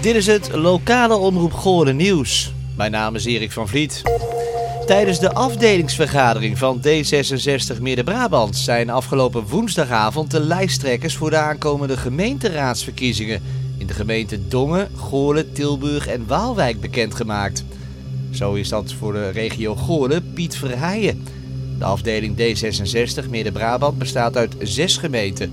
Dit is het lokale Omroep Goorlen nieuws. Mijn naam is Erik van Vliet. Tijdens de afdelingsvergadering van D66 Midden-Brabant zijn afgelopen woensdagavond de lijsttrekkers voor de aankomende gemeenteraadsverkiezingen in de gemeenten Dongen, Goorlen, Tilburg en Waalwijk bekendgemaakt. Zo is dat voor de regio Goorlen Piet Verheijen. De afdeling D66 Midden-Brabant bestaat uit zes gemeenten.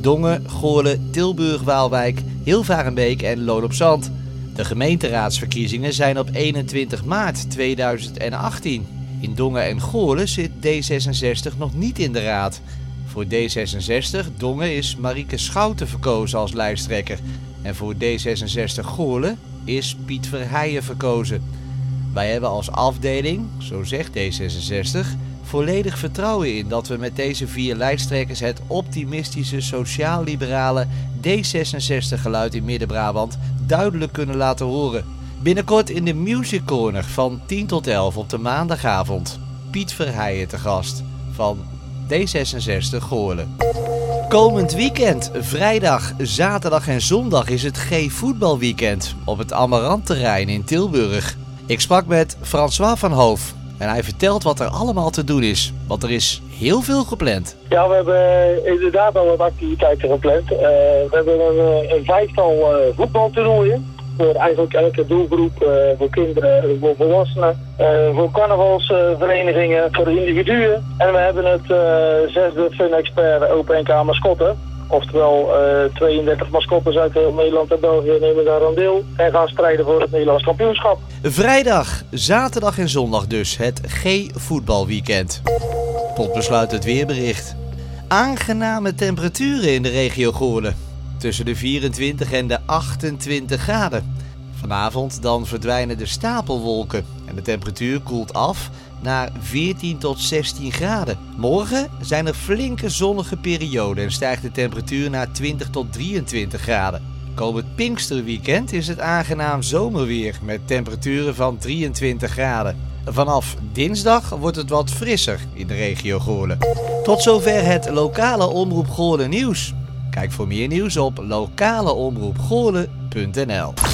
Dongen, Goorlen, Tilburg, Waalwijk, Hilvarenbeek en Loon op Zand. De gemeenteraadsverkiezingen zijn op 21 maart 2018. In Dongen en Goorlen zit D66 nog niet in de raad. Voor D66 Dongen is Marieke Schouten verkozen als lijsttrekker. En voor D66 Goorlen is Piet Verheijen verkozen. Wij hebben als afdeling, zo zegt D66, volledig vertrouwen in dat we met deze vier lijsttrekkers het optimistische sociaal-liberale D66 geluid in Midden-Brabant duidelijk kunnen laten horen. Binnenkort in de Music Corner van 10 tot 11 op de maandagavond. Piet Verheijen te gast van D66 Goorlen. Komend weekend, vrijdag, zaterdag en zondag is het G-voetbalweekend op het Amarant-terrein in Tilburg. Ik sprak met François van Hoof en hij vertelt wat er allemaal te doen is, want er is heel veel gepland. Ja, we hebben inderdaad al wat activiteiten gepland. Uh, we hebben een, een vijftal uh, voetbaltoernooien. Voor eigenlijk elke doelgroep, voor kinderen, voor volwassenen, voor carnavalsverenigingen, voor individuen. En we hebben het zesde Fun Expert Open NK mascotte. Oftewel, uh, 32 mascottes uit heel Nederland en België nemen daar aan deel. En gaan strijden voor het Nederlands kampioenschap. Vrijdag, zaterdag en zondag dus het G-voetbalweekend. Tot besluit het weerbericht. Aangename temperaturen in de regio Goorlen. Tussen de 24 en de 28 graden. Vanavond dan verdwijnen de stapelwolken en de temperatuur koelt af naar 14 tot 16 graden. Morgen zijn er flinke zonnige perioden en stijgt de temperatuur naar 20 tot 23 graden. Komend Pinksterweekend is het aangenaam zomerweer met temperaturen van 23 graden. Vanaf dinsdag wordt het wat frisser in de regio Goorlen. Tot zover het lokale Omroep Goorlen nieuws. Kijk voor meer nieuws op lokaleomroepgoorlen.nl